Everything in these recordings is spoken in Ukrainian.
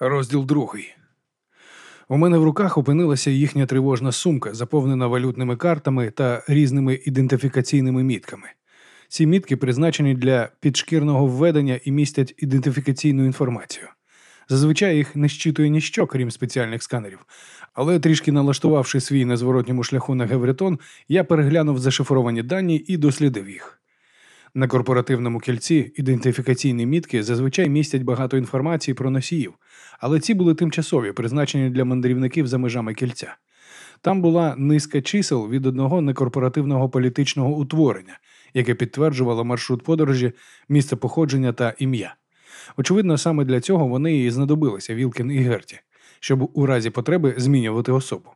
Розділ другий. У мене в руках опинилася їхня тривожна сумка, заповнена валютними картами та різними ідентифікаційними мітками. Ці мітки призначені для підшкірного введення і містять ідентифікаційну інформацію. Зазвичай їх не щитує ніщо, крім спеціальних сканерів. Але трішки налаштувавши свій на зворотньому шляху на Гевретон, я переглянув зашифровані дані і дослідив їх. На корпоративному кільці ідентифікаційні мітки зазвичай містять багато інформації про носіїв, але ці були тимчасові, призначені для мандрівників за межами кільця. Там була низка чисел від одного некорпоративного політичного утворення, яке підтверджувало маршрут подорожі, місце походження та ім'я. Очевидно, саме для цього вони і знадобилися Вілкін і Герті, щоб у разі потреби змінювати особу.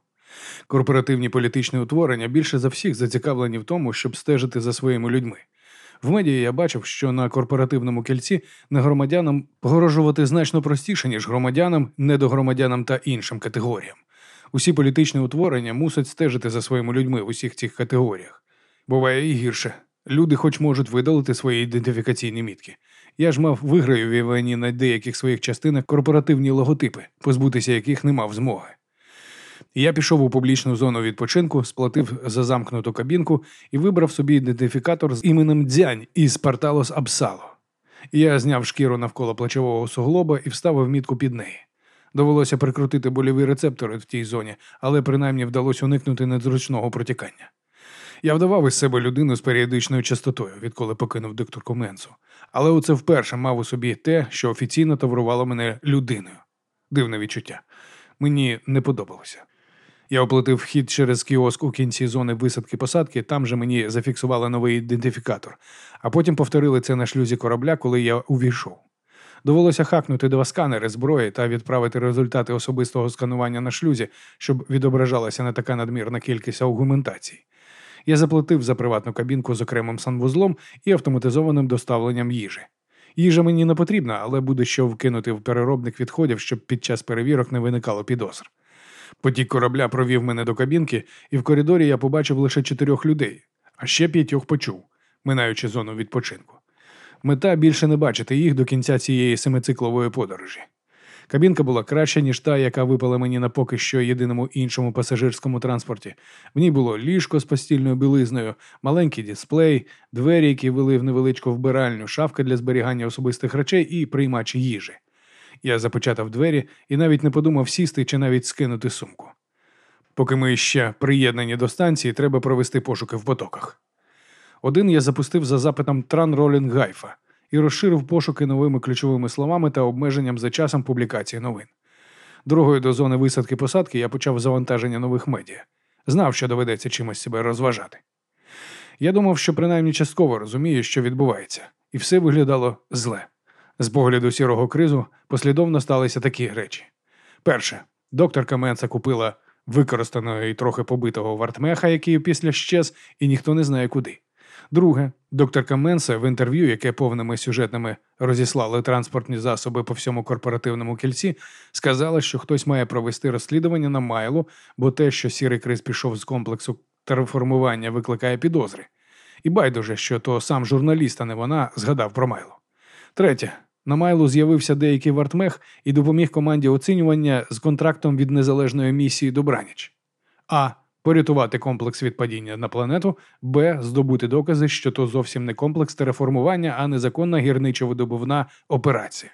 Корпоративні політичні утворення більше за всіх зацікавлені в тому, щоб стежити за своїми людьми. В медіа я бачив, що на корпоративному кільці негромадянам погрожувати значно простіше, ніж громадянам, недогромадянам та іншим категоріям. Усі політичні утворення мусять стежити за своїми людьми в усіх цих категоріях. Буває і гірше. Люди, хоч можуть видалити свої ідентифікаційні мітки. Я ж мав виграю в війні на деяких своїх частинах корпоративні логотипи, позбутися яких не мав змоги. Я пішов у публічну зону відпочинку, сплатив за замкнуту кабінку і вибрав собі ідентифікатор з іменем Дзянь із Парталос Абсало. Я зняв шкіру навколо плечового суглоба і вставив мітку під неї. Довелося прикрутити больові рецептори в тій зоні, але принаймні вдалося уникнути незручного протікання. Я вдавав із себе людину з періодичною частотою, відколи покинув докторку Менсу. Але оце вперше мав у собі те, що офіційно таврувало мене людиною. Дивне відчуття. Мені не подобалося. Я оплатив вхід через кіоск у кінці зони висадки посадки, там же мені зафіксували новий ідентифікатор, а потім повторили це на шлюзі корабля, коли я увійшов. Довелося хакнути два сканери зброї та відправити результати особистого сканування на шлюзі, щоб відображалася не така надмірна кількість аугументацій. Я заплатив за приватну кабінку з окремим санвузлом і автоматизованим доставленням їжі. Їжа мені не потрібна, але буде що вкинути в переробник відходів, щоб під час перевірок не виникало підозр. Потік корабля провів мене до кабінки, і в коридорі я побачив лише чотирьох людей, а ще п'ятьох почув, минаючи зону відпочинку. Мета більше не бачити їх до кінця цієї семициклової подорожі. Кабінка була краща, ніж та, яка випала мені на поки що єдиному іншому пасажирському транспорті. В ній було ліжко з постільною білизною, маленький дисплей, двері, які вели в невеличку вбиральню, шафка для зберігання особистих речей і приймач їжі. Я запечатав двері і навіть не подумав сісти чи навіть скинути сумку. Поки ми ще приєднані до станції, треба провести пошуки в потоках. Один я запустив за запитом Тран Ролінг Гайфа і розширив пошуки новими ключовими словами та обмеженням за часом публікації новин. Другою до зони висадки посадки я почав завантаження нових медіа. Знав, що доведеться чимось себе розважати. Я думав, що принаймні частково розумію, що відбувається, і все виглядало зле. З погляду сірого кризу послідовно сталися такі речі. Перше, докторка Менса купила використаного і трохи побитого вартмеха, який після щез, і ніхто не знає куди. Друге, докторка Менса в інтерв'ю, яке повними сюжетами розіслали транспортні засоби по всьому корпоративному кільці, сказала, що хтось має провести розслідування на Майлу, бо те, що сірий криз пішов з комплексу терформування, викликає підозри. І байдуже, що то сам журналіст, а не вона, згадав про Майло. Третє, на Майлу з'явився деякий вартмех і допоміг команді оцінювання з контрактом від незалежної місії Добраніч. А. Порятувати комплекс від падіння на планету, Б. Здобути докази, що то зовсім не комплекс тереформування, а незаконна гірничо-видобувна операція.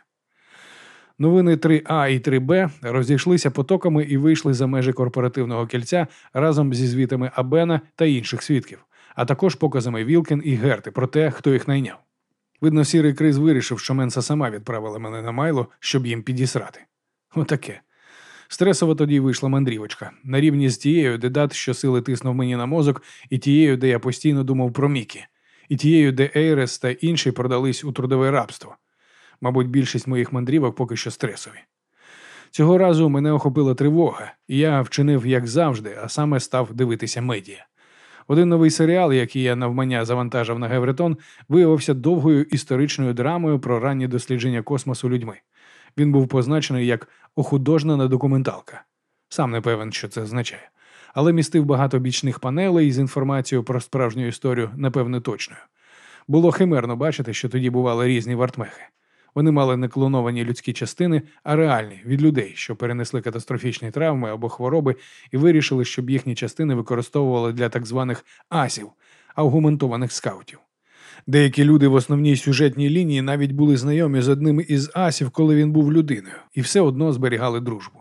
Новини 3А і 3Б розійшлися потоками і вийшли за межі корпоративного кільця разом зі звітами Абена та інших свідків, а також показами Вілкен і Герти про те, хто їх найняв. Видно, сірий криз вирішив, що Менса сама відправила мене на майло, щоб їм підісрати. Отаке. Стресово тоді вийшла мандрівочка, на рівні з тією, де дат щосили тиснув мені на мозок, і тією, де я постійно думав про Мікі, і тією, де Ейрес та інші продались у трудове рабство. Мабуть, більшість моїх мандрівок поки що стресові. Цього разу мене охопила тривога, і я вчинив, як завжди, а саме став дивитися медіа. Один новий серіал, який я навмання завантажив на Гевретон, виявився довгою історичною драмою про ранні дослідження космосу людьми. Він був позначений як охудожнена документалка. Сам не певен, що це означає, але містив багато бічних панелей з інформацією про справжню історію, напевне, точною. Було химерно бачити, що тоді бували різні вартмехи. Вони мали не клоновані людські частини, а реальні від людей, що перенесли катастрофічні травми або хвороби, і вирішили, щоб їхні частини використовували для так званих асів, аугументованих скаутів. Деякі люди в основній сюжетній лінії навіть були знайомі з одним із асів, коли він був людиною, і все одно зберігали дружбу.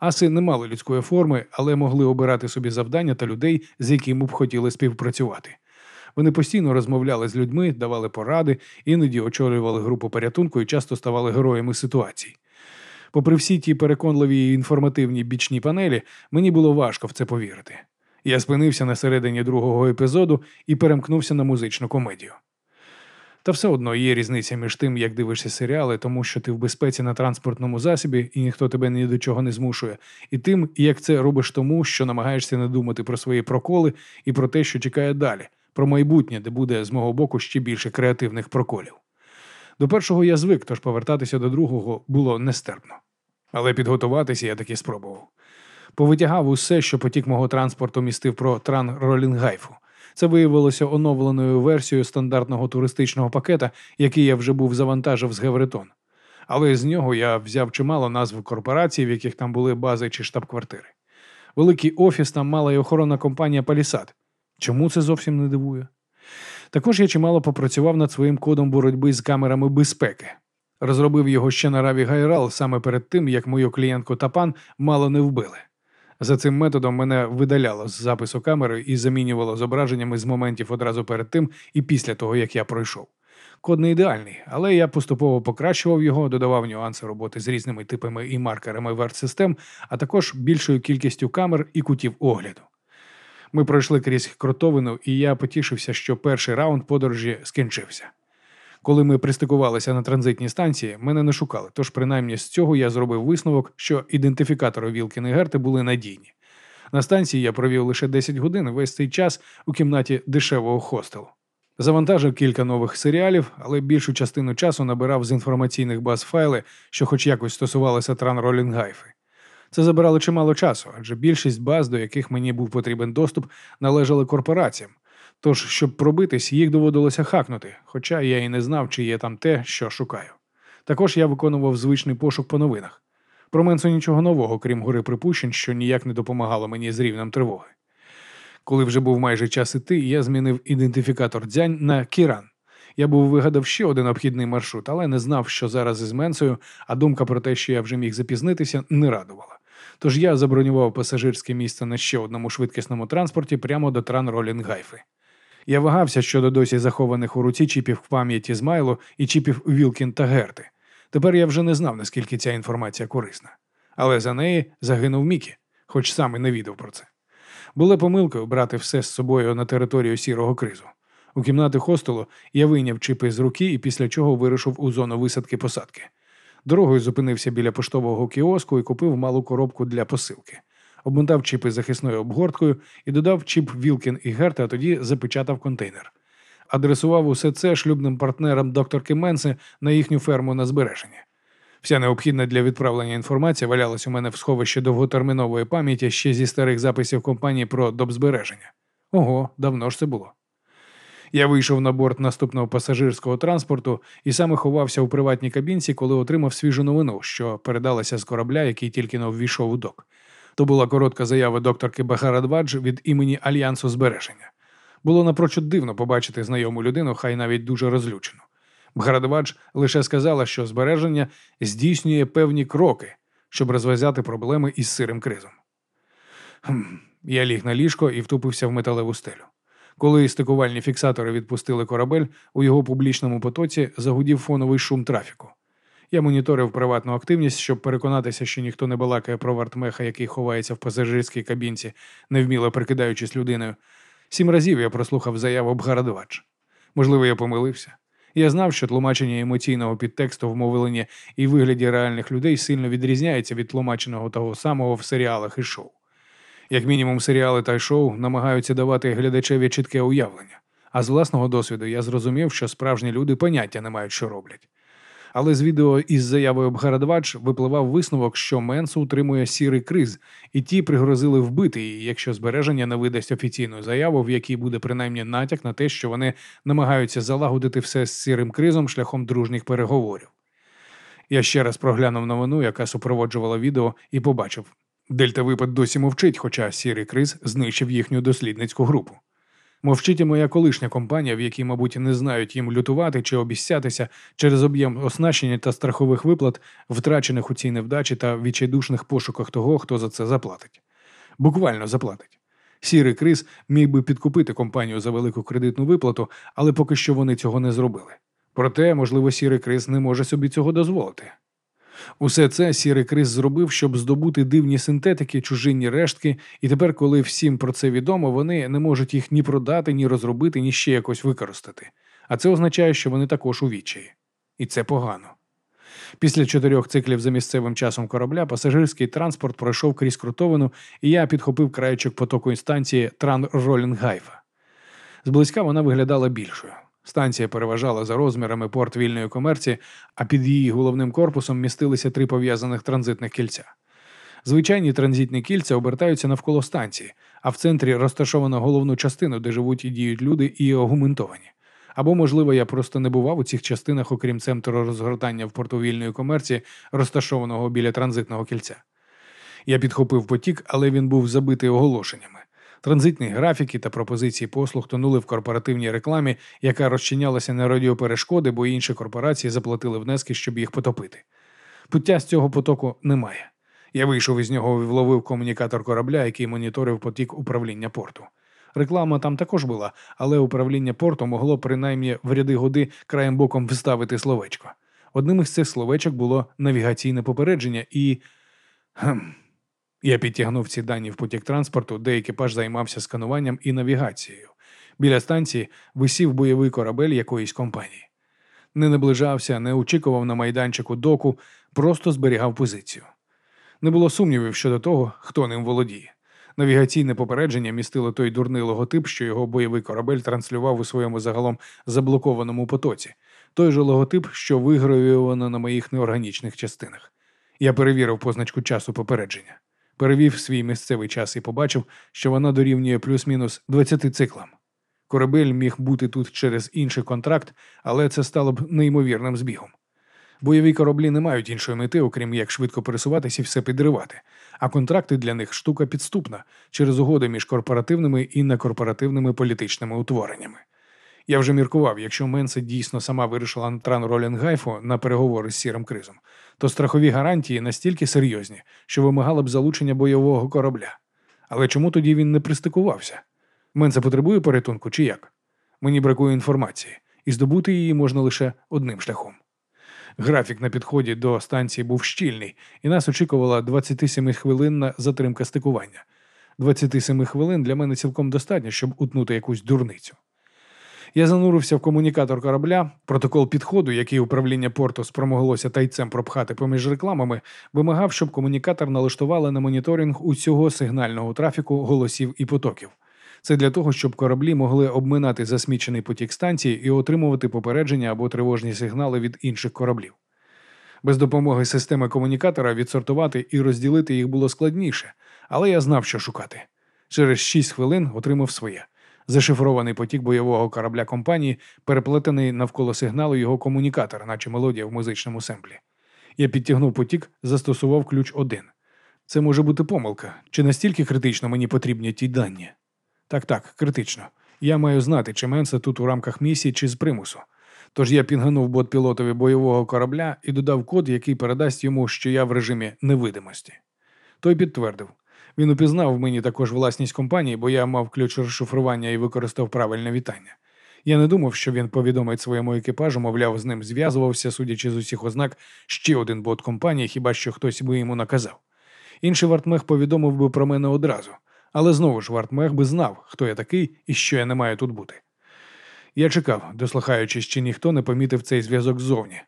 Аси не мали людської форми, але могли обирати собі завдання та людей, з якими б хотіли співпрацювати. Вони постійно розмовляли з людьми, давали поради, іноді очолювали групу порятунку і часто ставали героями ситуацій. Попри всі ті переконливі і інформативні бічні панелі, мені було важко в це повірити. Я спинився на середині другого епізоду і перемкнувся на музичну комедію. Та все одно є різниця між тим, як дивишся серіали, тому що ти в безпеці на транспортному засобі і ніхто тебе ні до чого не змушує, і тим, як це робиш тому, що намагаєшся не думати про свої проколи і про те, що чекає далі, про майбутнє, де буде з мого боку ще більше креативних проколів. До першого я звик, тож повертатися до другого було нестерпно. Але підготуватися я таки спробував. Повитягав усе, що потік мого транспорту містив про тран Ролінгайфу. Це виявилося оновленою версією стандартного туристичного пакета, який я вже був завантажив з Гевретон. Але з нього я взяв чимало назв корпорацій, в яких там були бази чи штаб-квартири. Великий офіс там мала й охоронна компанія Палісад. Чому це зовсім не дивує? Також я чимало попрацював над своїм кодом боротьби з камерами безпеки. Розробив його ще на Раві Гайрал саме перед тим, як мою клієнтку Тапан мало не вбили. За цим методом мене видаляло з запису камери і замінювало зображеннями з моментів одразу перед тим і після того, як я пройшов. Код не ідеальний, але я поступово покращував його, додавав нюанси роботи з різними типами і маркерами верт-систем, а також більшою кількістю камер і кутів огляду. Ми пройшли крізь кротовину, і я потішився, що перший раунд подорожі скінчився. Коли ми пристикувалися на транзитній станції, мене не шукали, тож принаймні з цього я зробив висновок, що ідентифікатори Вілкін і Герти були надійні. На станції я провів лише 10 годин весь цей час у кімнаті дешевого хостелу. Завантажив кілька нових серіалів, але більшу частину часу набирав з інформаційних баз файли, що хоч якось стосувалися Тран Ролінгайфи. Це забирало чимало часу, адже більшість баз, до яких мені був потрібен доступ, належали корпораціям, Тож, щоб пробитись, їх доводилося хакнути, хоча я і не знав, чи є там те, що шукаю. Також я виконував звичний пошук по новинах. Про Менсу нічого нового, крім гори припущень, що ніяк не допомагало мені з рівнем тривоги. Коли вже був майже час іти, я змінив ідентифікатор дзянь на Кіран. Я був вигадав ще один обхідний маршрут, але не знав, що зараз із Менсою, а думка про те, що я вже міг запізнитися, не радувала. Тож я забронював пасажирське місце на ще одному швидкісному транспорті прямо до Тран Ролінгайфи. Я вагався щодо досі захованих у руці чіпів в пам'яті Змайло і чіпів Вілкін та Герти. Тепер я вже не знав, наскільки ця інформація корисна. Але за неї загинув Мікі, хоч сам і не відав про це. Було помилкою брати все з собою на територію сірого кризу. У кімнати хостелу я вийняв чіпи з руки і після чого вирушив у зону висадки посадки. Дорогою зупинився біля поштового кіоску і купив малу коробку для посилки обмотав чіпи захисною обгорткою і додав чіп Вілкін і Герта, а тоді запечатав контейнер. Адресував усе це шлюбним партнерам докторки Менси на їхню ферму на збереження. Вся необхідна для відправлення інформація валялась у мене в сховищі довготермінової пам'яті ще зі старих записів компанії про добзбереження. Ого, давно ж це було. Я вийшов на борт наступного пасажирського транспорту і саме ховався у приватній кабінці, коли отримав свіжу новину, що передалася з корабля, який тільки но ввійшов у док. То була коротка заява докторки Бахарадвадж від імені Альянсу збереження. Було напрочуд дивно побачити знайому людину, хай навіть дуже розлючену. Бхарадвадж лише сказала, що збереження здійснює певні кроки, щоб розв'язати проблеми із сирим кризом. Хм, Я ліг на ліжко і втупився в металеву стелю. Коли стикувальні фіксатори відпустили корабель, у його публічному потоці загудів фоновий шум трафіку. Я моніторив приватну активність, щоб переконатися, що ніхто не балакає про вартмеха, який ховається в пасажирській кабінці, невміло прикидаючись людиною. Сім разів я прослухав заяву Бгарадвач. Можливо, я помилився. Я знав, що тлумачення емоційного підтексту в мовленні і вигляді реальних людей сильно відрізняється від тлумаченого того самого в серіалах і шоу. Як мінімум, серіали та шоу намагаються давати глядачеві чітке уявлення. А з власного досвіду я зрозумів, що справжні люди поняття не мають, що роблять. Але з відео із заявою Бгарадвач випливав висновок, що Менсу утримує сірий криз, і ті пригрозили вбити її, якщо збереження не видасть офіційну заяву, в якій буде принаймні натяк на те, що вони намагаються залагодити все з сірим кризом шляхом дружніх переговорів. Я ще раз проглянув новину, яка супроводжувала відео, і побачив. Дельта випад досі мовчить, хоча сірий криз знищив їхню дослідницьку групу. Мовчить і моя колишня компанія, в якій, мабуть, не знають їм лютувати чи обіцятися через об'єм оснащення та страхових виплат, втрачених у цій невдачі та відчайдушних пошуках того, хто за це заплатить. Буквально заплатить. Сірий криз міг би підкупити компанію за велику кредитну виплату, але поки що вони цього не зробили. Проте, можливо, сірий криз не може собі цього дозволити. Усе це сірий криз зробив, щоб здобути дивні синтетики, чужинні рештки, і тепер, коли всім про це відомо, вони не можуть їх ні продати, ні розробити, ні ще якось використати. А це означає, що вони також у відчаї. І це погано. Після чотирьох циклів за місцевим часом корабля пасажирський транспорт пройшов крізь крутовину, і я підхопив краєчок потоку інстанції Тран Ролінгайфа. Зблизька вона виглядала більшою. Станція переважала за розмірами порт вільної комерції, а під її головним корпусом містилися три пов'язаних транзитних кільця. Звичайні транзитні кільця обертаються навколо станції, а в центрі розташовано головну частину, де живуть і діють люди, і огументовані. Або, можливо, я просто не бував у цих частинах, окрім центру розгортання в порту вільної комерції, розташованого біля транзитного кільця. Я підхопив потік, але він був забитий оголошеннями. Транзитні графіки та пропозиції послуг тонули в корпоративній рекламі, яка розчинялася на радіоперешкоди, бо інші корпорації заплатили внески, щоб їх потопити. Пуття з цього потоку немає. Я вийшов із нього і вловив комунікатор корабля, який моніторив потік управління порту. Реклама там також була, але управління порту могло принаймні в ряди годи краєм боком вставити словечко. Одним із цих словечок було навігаційне попередження і. Хм. Я підтягнув ці дані в потік транспорту, де екіпаж займався скануванням і навігацією. Біля станції висів бойовий корабель якоїсь компанії. Не наближався, не очікував на майданчику доку, просто зберігав позицію. Не було сумнівів щодо того, хто ним володіє. Навігаційне попередження містило той дурний логотип, що його бойовий корабель транслював у своєму загалом заблокованому потоці, той же логотип, що вигравіювано на моїх неорганічних частинах. Я перевірив позначку часу попередження перевів свій місцевий час і побачив, що вона дорівнює плюс-мінус 20 циклам. Корабель міг бути тут через інший контракт, але це стало б неймовірним збігом. Бойові кораблі не мають іншої мети, окрім як швидко пересуватися і все підривати, а контракти для них штука підступна через угоди між корпоративними і некорпоративними політичними утвореннями. Я вже міркував, якщо Менсе дійсно сама вирішила на тран Ролінгайфу на переговори з сірим кризом, то страхові гарантії настільки серйозні, що вимагали б залучення бойового корабля. Але чому тоді він не пристикувався? Менце потребує порятунку чи як? Мені бракує інформації, і здобути її можна лише одним шляхом. Графік на підході до станції був щільний, і нас очікувала 27 хвилинна затримка стикування. 27 хвилин для мене цілком достатньо, щоб утнути якусь дурницю. Я занурився в комунікатор корабля. Протокол підходу, який управління порту спромоглося тайцем пропхати поміж рекламами, вимагав, щоб комунікатор налаштували на моніторинг усього сигнального трафіку, голосів і потоків. Це для того, щоб кораблі могли обминати засмічений потік станції і отримувати попередження або тривожні сигнали від інших кораблів. Без допомоги системи комунікатора відсортувати і розділити їх було складніше, але я знав, що шукати. Через шість хвилин отримав своє зашифрований потік бойового корабля компанії, переплетений навколо сигналу його комунікатора, наче мелодія в музичному семплі. Я підтягнув потік, застосував ключ один. Це може бути помилка. Чи настільки критично мені потрібні ті дані? Так, так, критично. Я маю знати, чи Менса тут у рамках місії, чи з примусу. Тож я пінганув бот пілотові бойового корабля і додав код, який передасть йому, що я в режимі невидимості. Той підтвердив він упізнав в мені також власність компанії, бо я мав ключ розшифрування і використав правильне вітання. Я не думав, що він повідомить своєму екіпажу, мовляв, з ним зв'язувався, судячи з усіх ознак, ще один бот компанії, хіба що хтось би йому наказав. Інший вартмех повідомив би про мене одразу, але знову ж вартмех би знав, хто я такий і що я не маю тут бути. Я чекав, дослухаючись, чи ніхто не помітив цей зв'язок ззовні.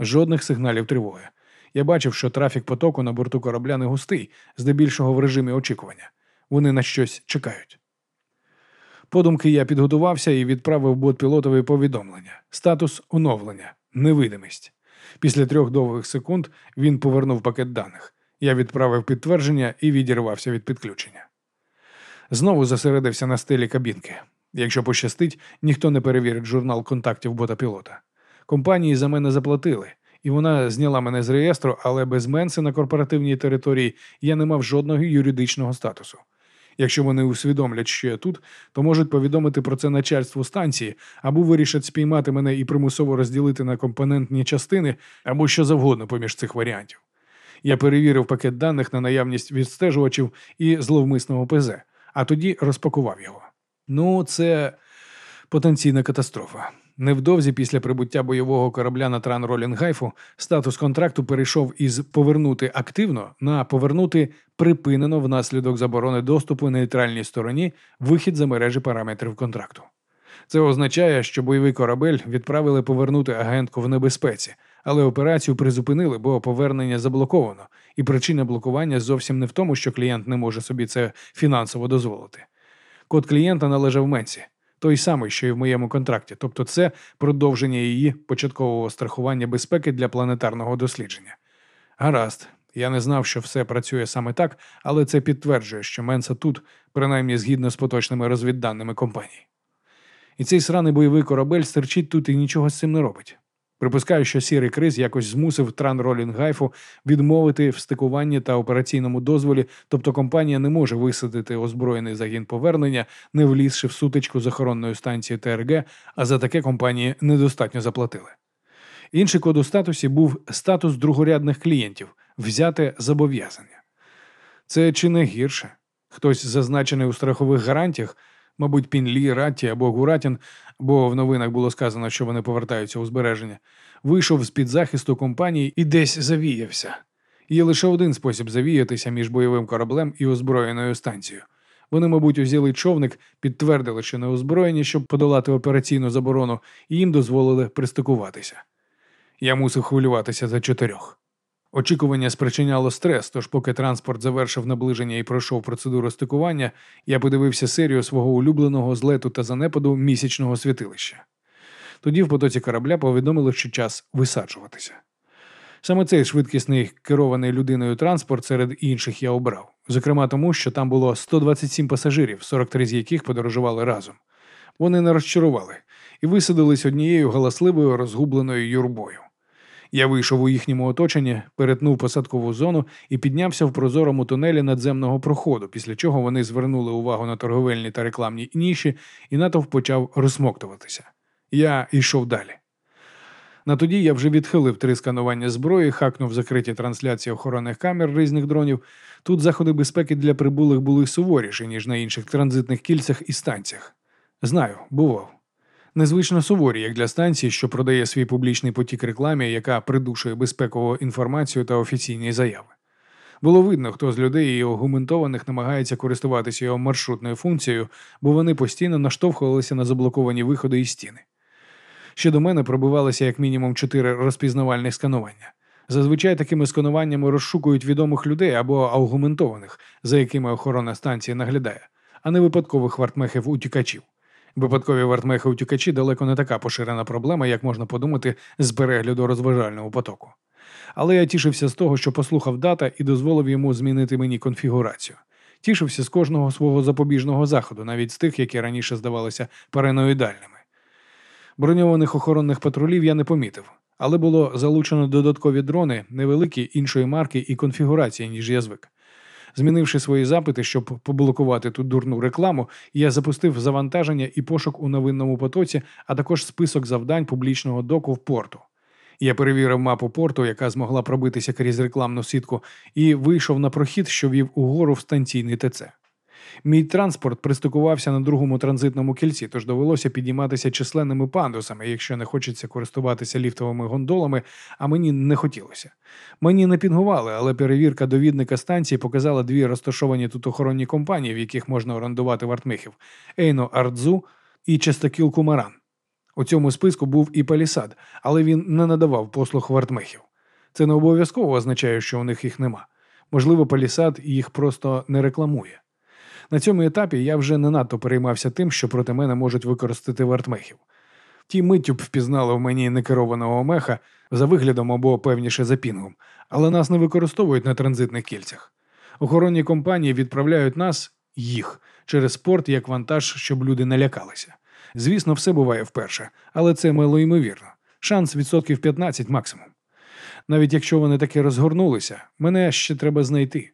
Жодних сигналів тривоги. Я бачив, що трафік потоку на борту корабля не густий, здебільшого в режимі очікування. Вони на щось чекають. Подумки я підготувався і відправив бот-пілотові повідомлення. Статус оновлення, невидимість. Після трьох довгих секунд він повернув пакет даних. Я відправив підтвердження і відірвався від підключення. Знову зосередився на стелі кабінки. Якщо пощастить, ніхто не перевірить журнал контактів бота пілота. Компанії за мене заплатили, і вона зняла мене з реєстру, але без менси на корпоративній території я не мав жодного юридичного статусу. Якщо вони усвідомлять, що я тут, то можуть повідомити про це начальству станції або вирішать спіймати мене і примусово розділити на компонентні частини, або що завгодно поміж цих варіантів. Я перевірив пакет даних на наявність відстежувачів і зловмисного ПЗ, а тоді розпакував його. Ну, це потенційна катастрофа. Невдовзі після прибуття бойового корабля на тран Ролінгайфу статус контракту перейшов із повернути активно на повернути припинено внаслідок заборони доступу нейтральній стороні вихід за мережі параметрів контракту. Це означає, що бойовий корабель відправили повернути агентку в небезпеці, але операцію призупинили, бо повернення заблоковано, і причина блокування зовсім не в тому, що клієнт не може собі це фінансово дозволити. Код клієнта належав Менсі, той самий, що і в моєму контракті, тобто це продовження її початкового страхування безпеки для планетарного дослідження. Гаразд, я не знав, що все працює саме так, але це підтверджує, що Менса тут, принаймні згідно з поточними розвідданими компанії. І цей сраний бойовий корабель стерчить тут і нічого з цим не робить. Припускаю, що сірий криз якось змусив Тран Ролінгайфу відмовити в стикуванні та операційному дозволі, тобто компанія не може висадити озброєний загін повернення, не влізши в сутичку з охоронною станцією ТРГ, а за таке компанії недостатньо заплатили. Інший код у статусі був статус другорядних клієнтів взяте зобов'язання. Це чи не гірше? Хтось зазначений у страхових гарантіях, мабуть, Пінлі, Ратті або Гуратін, бо в новинах було сказано, що вони повертаються у збереження, вийшов з під захисту компанії і десь завіявся. Є лише один спосіб завіятися між бойовим кораблем і озброєною станцією. Вони, мабуть, узяли човник, підтвердили, що не озброєні, щоб подолати операційну заборону, і їм дозволили пристикуватися. Я мусив хвилюватися за чотирьох. Очікування спричиняло стрес, тож поки транспорт завершив наближення і пройшов процедуру стикування, я подивився серію свого улюбленого злету та занепаду місячного святилища. Тоді в потоці корабля повідомили, що час висаджуватися. Саме цей швидкісний керований людиною транспорт серед інших я обрав, зокрема тому, що там було 127 пасажирів, 43 з яких подорожували разом. Вони не розчарували і висадились однією галасливою розгубленою юрбою. Я вийшов у їхньому оточенні, перетнув посадкову зону і піднявся в прозорому тунелі надземного проходу, після чого вони звернули увагу на торговельні та рекламні ніші, і натовп почав розсмоктуватися. Я йшов далі. На тоді я вже відхилив три сканування зброї, хакнув закриті трансляції охоронних камер різних дронів. Тут заходи безпеки для прибулих були суворіші, ніж на інших транзитних кільцях і станціях. Знаю, бував незвично суворі, як для станції, що продає свій публічний потік рекламі, яка придушує безпекову інформацію та офіційні заяви. Було видно, хто з людей і агументованих намагається користуватися його маршрутною функцією, бо вони постійно наштовхувалися на заблоковані виходи і стіни. Ще до мене пробивалися як мінімум чотири розпізнавальних сканування. Зазвичай такими скануваннями розшукують відомих людей або аугументованих, за якими охорона станції наглядає, а не випадкових вартмехів утікачів. Випадкові вартмехи утікачі далеко не така поширена проблема, як можна подумати з перегляду розважального потоку. Але я тішився з того, що послухав дата і дозволив йому змінити мені конфігурацію. Тішився з кожного свого запобіжного заходу, навіть з тих, які раніше здавалися параноїдальними. Броньованих охоронних патрулів я не помітив, але було залучено додаткові дрони, невеликі іншої марки і конфігурації, ніж я звик. Змінивши свої запити, щоб поблокувати ту дурну рекламу, я запустив завантаження і пошук у новинному потоці, а також список завдань публічного доку в порту. Я перевірив мапу порту, яка змогла пробитися крізь рекламну сітку, і вийшов на прохід, що вів угору в станційний ТЦ. Мій транспорт пристикувався на другому транзитному кільці, тож довелося підійматися численними пандусами, якщо не хочеться користуватися ліфтовими гондолами, а мені не хотілося. Мені не пінгували, але перевірка довідника станції показала дві розташовані тут охоронні компанії, в яких можна орендувати вартмихів Ейно Ардзу і Частокіл Кумаран. У цьому списку був і палісад, але він не надавав послуг вартмехів. Це не обов'язково означає, що у них їх нема. Можливо, палісад їх просто не рекламує. На цьому етапі я вже не надто переймався тим, що проти мене можуть використати вартмехів. Ті миттю б впізнали в мені некерованого меха за виглядом або певніше за пінгом, але нас не використовують на транзитних кільцях. Охоронні компанії відправляють нас, їх, через порт як вантаж, щоб люди не лякалися. Звісно, все буває вперше, але це мало ймовірно. Шанс відсотків 15 максимум. Навіть якщо вони таки розгорнулися, мене ще треба знайти.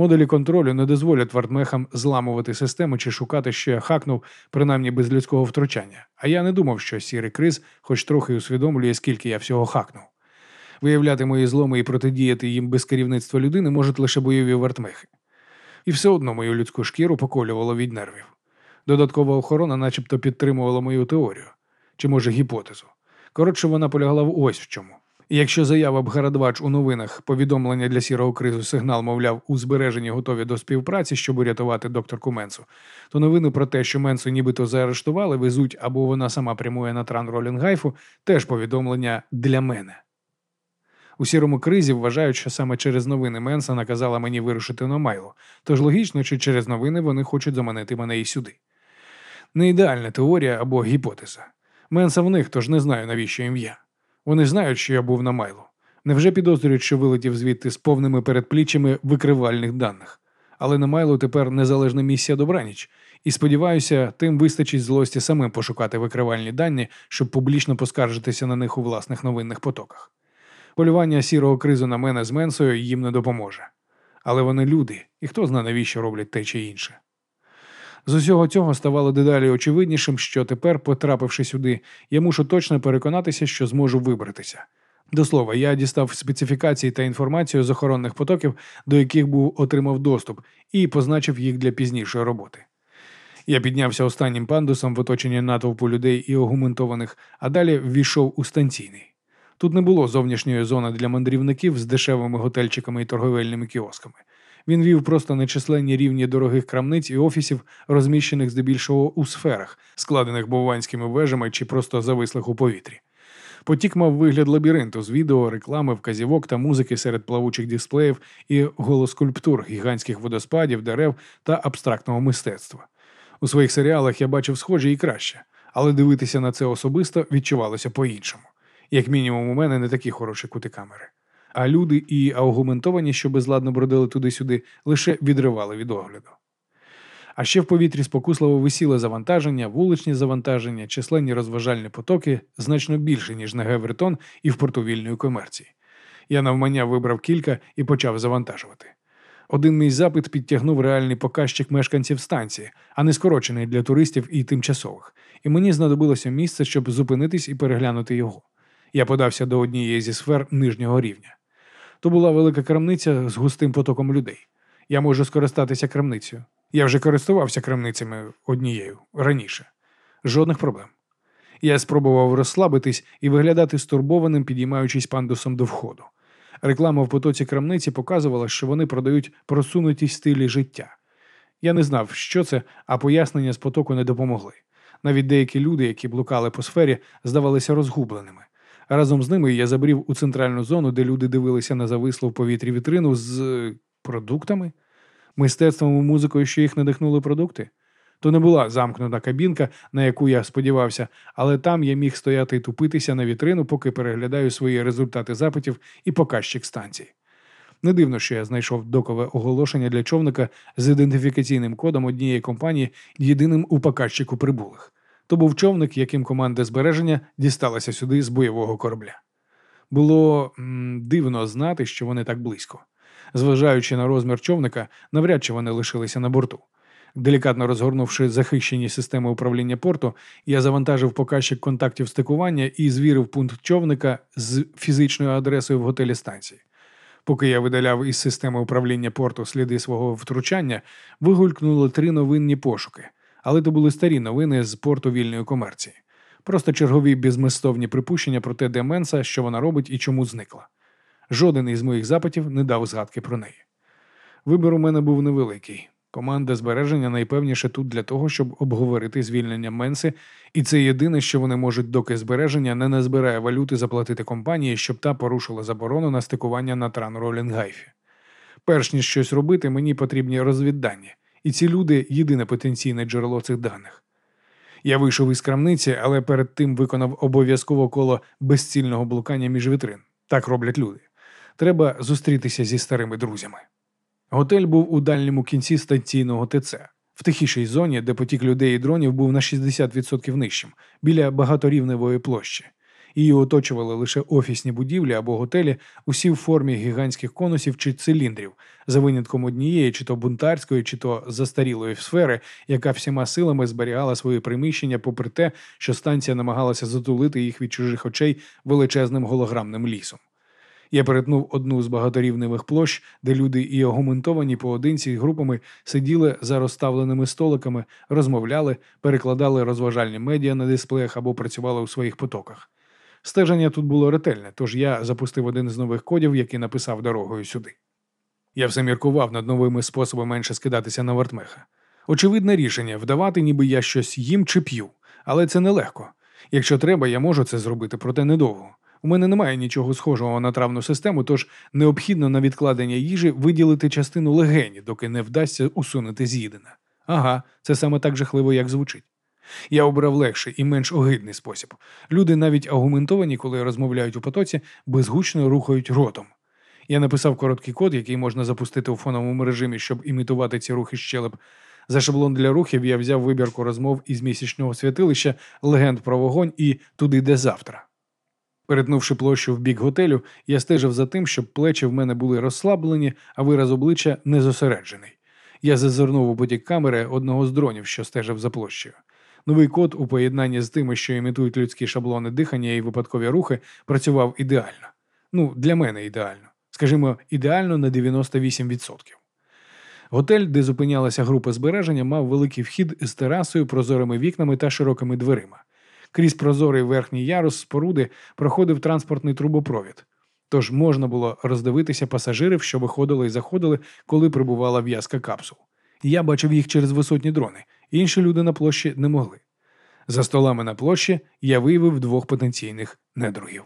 Модулі контролю не дозволять вартмехам зламувати систему чи шукати, що я хакнув, принаймні без людського втручання. А я не думав, що сірий криз хоч трохи усвідомлює, скільки я всього хакнув. Виявляти мої зломи і протидіяти їм без керівництва людини можуть лише бойові вартмехи. І все одно мою людську шкіру поколювало від нервів. Додаткова охорона начебто підтримувала мою теорію чи, може, гіпотезу. Коротше, вона полягла в ось в чому. Якщо заява Бгарадвач у новинах, повідомлення для сірого кризу сигнал, мовляв, у збереженні готові до співпраці, щоб урятувати докторку Менсу, то новини про те, що Менсу нібито заарештували, везуть або вона сама прямує на тран Ролінгайфу, теж повідомлення для мене. У сірому кризі вважають, що саме через новини Менса наказала мені вирушити на Майло, тож логічно, чи через новини вони хочуть заманити мене і сюди. Не ідеальна теорія або гіпотеза. Менса в них, тож не знаю, навіщо ім'я. Вони знають, що я був на Майло. Невже підозрюють, що вилетів звідти з повними передпліччями викривальних даних? Але на Майло тепер незалежна місія добраніч, і сподіваюся, тим вистачить злості самим пошукати викривальні дані, щоб публічно поскаржитися на них у власних новинних потоках. Полювання сірого кризу на мене з Менсою їм не допоможе. Але вони люди, і хто знає, навіщо роблять те чи інше. З усього цього ставало дедалі очевиднішим, що тепер, потрапивши сюди, я мушу точно переконатися, що зможу вибратися. До слова, я дістав специфікації та інформацію з охоронних потоків, до яких був отримав доступ, і позначив їх для пізнішої роботи. Я піднявся останнім пандусом в оточенні натовпу людей і огументованих, а далі ввійшов у станційний. Тут не було зовнішньої зони для мандрівників з дешевими готельчиками і торговельними кіосками. Він вів просто нечисленні рівні дорогих крамниць і офісів, розміщених здебільшого у сферах, складених бованськими вежами чи просто завислих у повітрі. Потік мав вигляд лабіринту з відео, реклами, вказівок та музики серед плавучих дисплеїв і голоскульптур, гігантських водоспадів, дерев та абстрактного мистецтва. У своїх серіалах я бачив схоже і краще, але дивитися на це особисто відчувалося по-іншому. Як мінімум, у мене не такі хороші кути камери а люди і аугументовані, що безладно бродили туди-сюди, лише відривали від огляду. А ще в повітрі спокусливо висіло завантаження, вуличні завантаження, численні розважальні потоки значно більше, ніж на Гевертон і в порту вільної комерції. Я навмання вибрав кілька і почав завантажувати. Один мій запит підтягнув реальний показчик мешканців станції, а не скорочений для туристів і тимчасових, і мені знадобилося місце, щоб зупинитись і переглянути його. Я подався до однієї зі сфер нижнього рівня. То була велика крамниця з густим потоком людей. Я можу скористатися крамницею. Я вже користувався крамницями однією раніше. Жодних проблем. Я спробував розслабитись і виглядати стурбованим, підіймаючись пандусом до входу. Реклама в потоці крамниці показувала, що вони продають просунуті стилі життя. Я не знав, що це, а пояснення з потоку не допомогли. Навіть деякі люди, які блукали по сфері, здавалися розгубленими. Разом з ними я забрів у центральну зону, де люди дивилися на завислу в повітрі вітрину з е, продуктами, мистецтвом і музикою, що їх надихнули продукти. То не була замкнута кабінка, на яку я сподівався, але там я міг стояти і тупитися на вітрину, поки переглядаю свої результати запитів і показчик станції. Не дивно, що я знайшов докове оголошення для човника з ідентифікаційним кодом однієї компанії, єдиним у показчику прибулих. То був човник, яким команда збереження дісталася сюди з бойового корабля. Було м, дивно знати, що вони так близько. Зважаючи на розмір човника, навряд чи вони лишилися на борту. Делікатно розгорнувши захищені системи управління порту, я завантажив показчик контактів стикування і звірив пункт човника з фізичною адресою в готелі станції. Поки я видаляв із системи управління порту сліди свого втручання, вигулькнули три новинні пошуки але то були старі новини з порту вільної комерції. Просто чергові безмістовні припущення про те, де Менса, що вона робить і чому зникла. Жоден із моїх запитів не дав згадки про неї. Вибір у мене був невеликий. Команда збереження найпевніше тут для того, щоб обговорити звільнення Менси, і це єдине, що вони можуть, доки збереження не назбирає валюти заплатити компанії, щоб та порушила заборону на стикування на тран Ролінгайфі. Перш ніж щось робити, мені потрібні розвіддані, і ці люди єдине потенційне джерело цих даних. Я вийшов із крамниці, але перед тим виконав обов'язково коло безцільного блукання між вітрин. Так роблять люди. Треба зустрітися зі старими друзями. Готель був у дальньому кінці станційного ТЦ, в тихішій зоні, де потік людей і дронів був на 60% нижчим, біля багаторівневої площі. Її оточували лише офісні будівлі або готелі, усі в формі гігантських конусів чи циліндрів, за винятком однієї, чи то бунтарської, чи то застарілої сфери, яка всіма силами зберігала свої приміщення, попри те, що станція намагалася затулити їх від чужих очей величезним голограмним лісом. Я перетнув одну з багаторівневих площ, де люди і агументовані поодинці групами сиділи за розставленими столиками, розмовляли, перекладали розважальні медіа на дисплеях або працювали у своїх потоках. Стеження тут було ретельне, тож я запустив один з нових кодів, який написав дорогою сюди. Я все міркував над новими способами менше скидатися на вартмеха. Очевидне рішення вдавати, ніби я щось їм чи п'ю, але це нелегко. Якщо треба, я можу це зробити, проте недовго. У мене немає нічого схожого на травну систему, тож необхідно на відкладення їжі виділити частину легені, доки не вдасться усунути з'їдене. Ага, це саме так жахливо, як звучить. Я обрав легший і менш огидний спосіб. Люди навіть аргументовані, коли розмовляють у потоці, безгучно рухають ротом. Я написав короткий код, який можна запустити у фоновому режимі, щоб імітувати ці рухи щелеп. За шаблон для рухів я взяв вибірку розмов із місячного святилища, легенд про вогонь і туди, де завтра. Перетнувши площу в бік готелю, я стежив за тим, щоб плечі в мене були розслаблені, а вираз обличчя не зосереджений. Я зазирнув у потік камери одного з дронів, що стежив за площею. Новий код у поєднанні з тими, що імітують людські шаблони дихання і випадкові рухи, працював ідеально. Ну, для мене ідеально. Скажімо, ідеально на 98%. Готель, де зупинялася група збереження, мав великий вхід з терасою, прозорими вікнами та широкими дверима. Крізь прозорий верхній ярус споруди проходив транспортний трубопровід. Тож можна було роздивитися пасажирів, що виходили і заходили, коли прибувала в'язка капсул. Я бачив їх через висотні дрони, інші люди на площі не могли. За столами на площі я виявив двох потенційних недругів.